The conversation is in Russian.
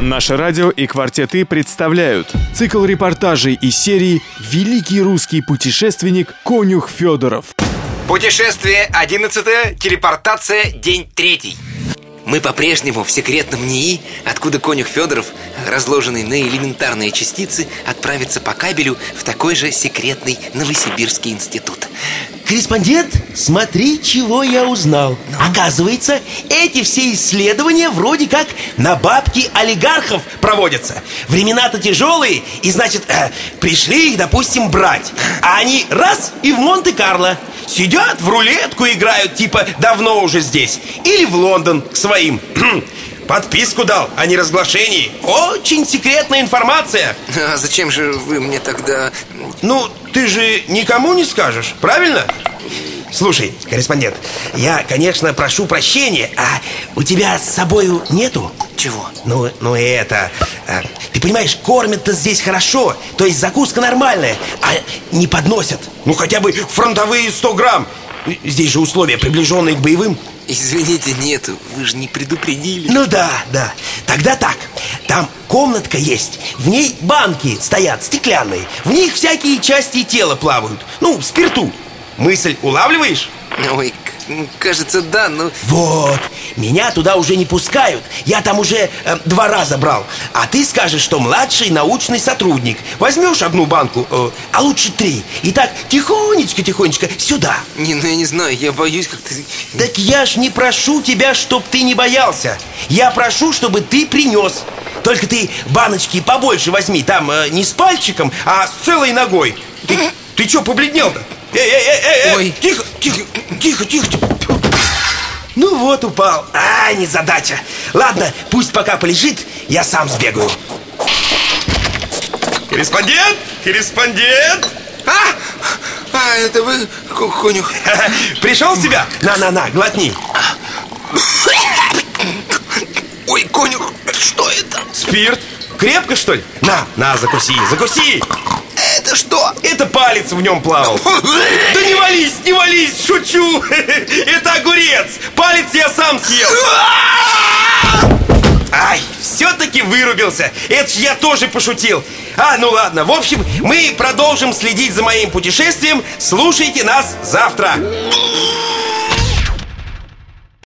Наше радио и «Квартеты» представляют цикл репортажей из серии «Великий русский путешественник Конюх Федоров». Путешествие 11 телепортация, день третий. Мы по-прежнему в секретном НИИ, откуда конюх Федоров, разложенный на элементарные частицы, отправится по кабелю в такой же секретный Новосибирский институт. Корреспондент, смотри, чего я узнал. Оказывается, эти все исследования вроде как на бабки олигархов проводятся. Времена-то тяжелые, и значит, э, пришли их, допустим, брать. А они раз и в Монте-Карло. Сидят, в рулетку играют, типа давно уже здесь. Или в Лондон к своим Подписку дал о неразглашении Очень секретная информация А зачем же вы мне тогда... Ну, ты же никому не скажешь, правильно? Слушай, корреспондент, я, конечно, прошу прощения, а у тебя с собою нету? Чего? Ну, ну это... а, ты понимаешь, кормят-то здесь хорошо То есть закуска нормальная, а не подносят Ну, хотя бы фронтовые 100 грамм Здесь же условия, приближенные к боевым Извините, нет, вы же не предупредили. Ну да, да. Тогда так. Там комнатка есть. В ней банки стоят стеклянные. В них всякие части тела плавают. Ну, в спирту. Мысль улавливаешь? Ой, кажется, да, но... Вот, меня туда уже не пускают. Я там уже э, два раза брал. А ты скажешь, что младший научный сотрудник. Возьмешь одну банку, э, а лучше три. И так тихонечко-тихонечко сюда. Не, ну я не знаю, я боюсь как-то... Так я ж не прошу тебя, чтоб ты не боялся. Я прошу, чтобы ты принес Только ты баночки побольше возьми. Там э, не с пальчиком, а с целой ногой. Ты, ты чё побледнел-то? Эй, эй, эй, эй, Ой. Тихо, тихо, тихо, тихо, тихо. Ну вот упал А, незадача Ладно, пусть пока полежит, я сам сбегаю Корреспондент, корреспондент А! А, это вы, ко- конюх? Пришел в себя? На-на-на, глотни Ой, конюх, что это? Спирт? Крепко, что ли? На, на, закуси, закуси Это что? Это палец в нем плавал. Да не вались, не вались, шучу. Это огурец. Палец я сам съел. Ай, все-таки вырубился. Это ж я тоже пошутил. А, ну ладно, в общем, мы продолжим следить за моим путешествием. Слушайте нас завтра